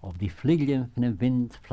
auf die Flügeln von dem Wind